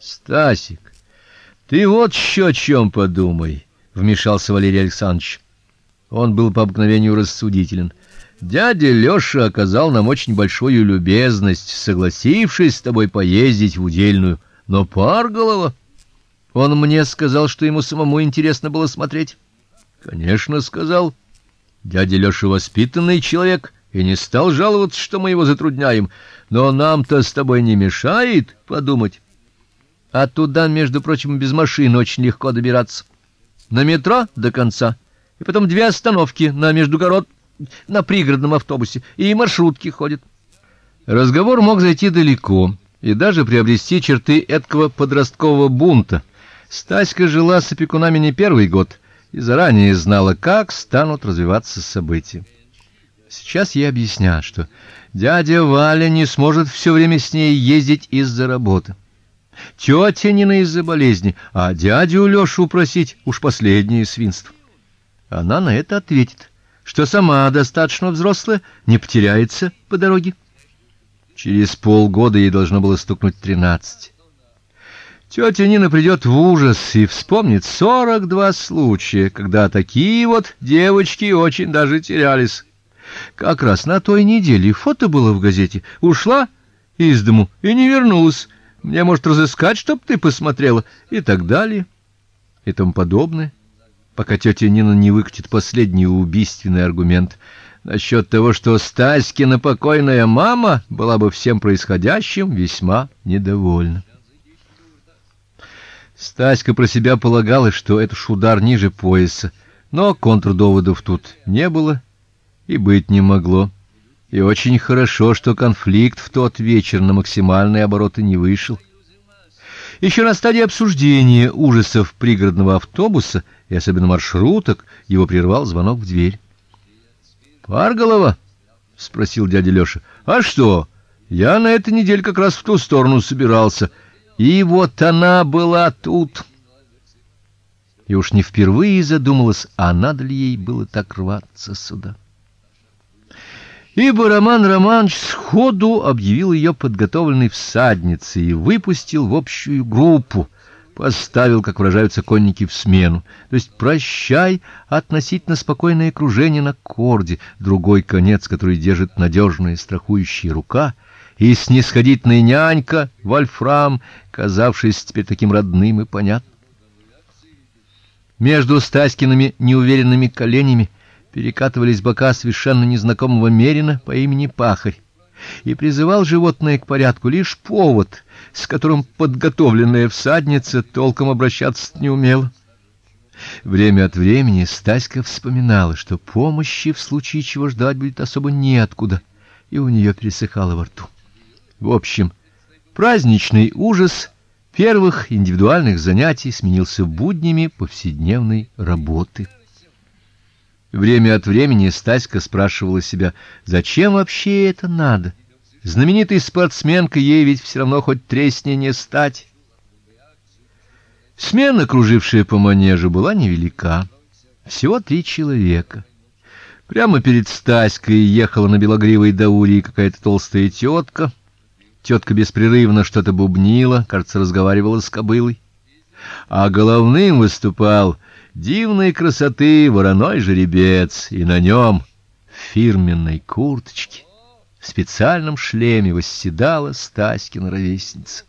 Стасик, ты вот еще о чем подумай, вмешался Валерий Александрович. Он был по обыкновению рассудителен. Дядя Лёша оказал нам очень большую любезность, согласившись с тобой поездить в удельную, но Парголова он мне сказал, что ему самому интересно было смотреть. Конечно, сказал. Дядя Лёша воспитанный человек и не стал жаловаться, что мы его затрудняем, но нам-то с тобой не мешает подумать. А туда, между прочим, без машин очень легко добираться. На метро до конца, и потом две остановки на междугород на пригородном автобусе, и маршрутки ходят. Разговор мог зайти далеко и даже приобрести черты эткого подросткового бунта. Стаська жила с опекунами не первый год и заранее знала, как станут развиваться события. Сейчас ей объяснят, что дядя Валя не сможет все время с ней ездить из-за работы. Тетя Нина из-за болезни, а дядю Лёшу просить уж последнее свинство. Она на это ответит, что сама достаточно взрослая, не потеряется по дороге. Через полгода ей должно было стукнуть тринадцать. Тетя Нина придет в ужас и вспомнит сорок два случая, когда такие вот девочки очень даже терялись. Как раз на той неделе фото было в газете. Ушла из дому и не вернулась. Мне может разыскать, чтоб ты посмотрела и так далее. И тому подобное, пока тетя Нина не выкатит последний убийственный аргумент насчет того, что Стаськина покойная мама была бы всем происходящим весьма недовольна. Стаська про себя полагала, что это шудар ниже пояса, но контрдоводов тут не было и быть не могло. И очень хорошо, что конфликт в тот вечер на максимальные обороты не вышел. Еще на стадии обсуждения ужасов пригородного автобуса и особенно маршруток его прервал звонок в дверь. Парголова спросил дядя Лёша. А что? Я на этой неделе как раз в ту сторону собирался. И вот она была тут. И уж не впервые задумалась, а надо ли ей было так рваться сюда. Ибо Роман Романович сходу объявил ее подготовленной всадницей и выпустил в общую группу, поставил, как выражаются конники, в смену. То есть прощай относительно спокойное кружение на корде, другой конец, который держит надежная страхующая рука — и снисходительная нянька Вольфрам, казавшись теперь таким родным и понятным. Между Стаськиными неуверенными коленями перекатывались бока совершенно незнакомого мерина по имени Пахарь, и призывал животное к порядку лишь повод, с которым подготовленная всадница толком обращаться не умела. Время от времени Стаська вспоминала, что помощи в случае чего ждать будет особо неоткуда, и у нее пересыхало во рту. В общем, праздничный ужас первых индивидуальных занятий сменился буднями повседневной работы. Время от времени Стаська спрашивала себя, зачем вообще это надо? Знаменитой спортсменкой ей ведь все равно хоть тресни не стать. Смена, кружившая по манежу, была невелика. Всего три человека. Прямо перед Стаськой ехала на белогривой даурии какая-то толстая тетка — Тетка беспрерывно что-то бубнила, кажется, разговаривала с кобылой. А головным выступал дивной красоты вороной жеребец, и на нем в фирменной курточке, в специальном шлеме восседала Стаськина ровесница.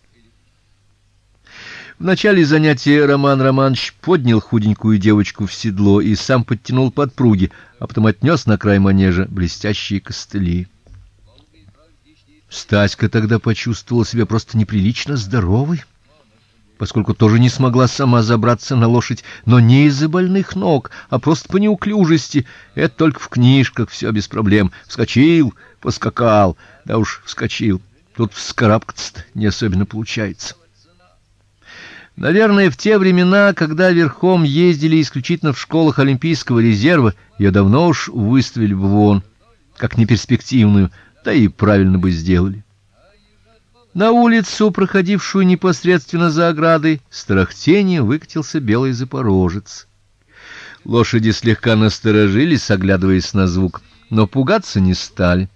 В начале занятия Роман Романович поднял худенькую девочку в седло и сам подтянул подпруги, а потом отнес на край манежа блестящие костыли. Стаська тогда почувствовала себя просто неприлично здоровой, поскольку тоже не смогла сама забраться на лошадь, но не из-за больных ног, а просто по неуклюжести. Это только в книжках все без проблем. Вскочил, поскакал, да уж вскочил. Тут вскарабкаться не особенно получается. Наверное, в те времена, когда верхом ездили исключительно в школах Олимпийского резерва, ее давно уж выставили бы вон, как неперспективную, да и правильно бы сделали. На улицу, проходившую непосредственно за оградой, с тарахтением выкатился белый запорожец. Лошади слегка насторожились, оглядываясь на звук, но пугаться не стали.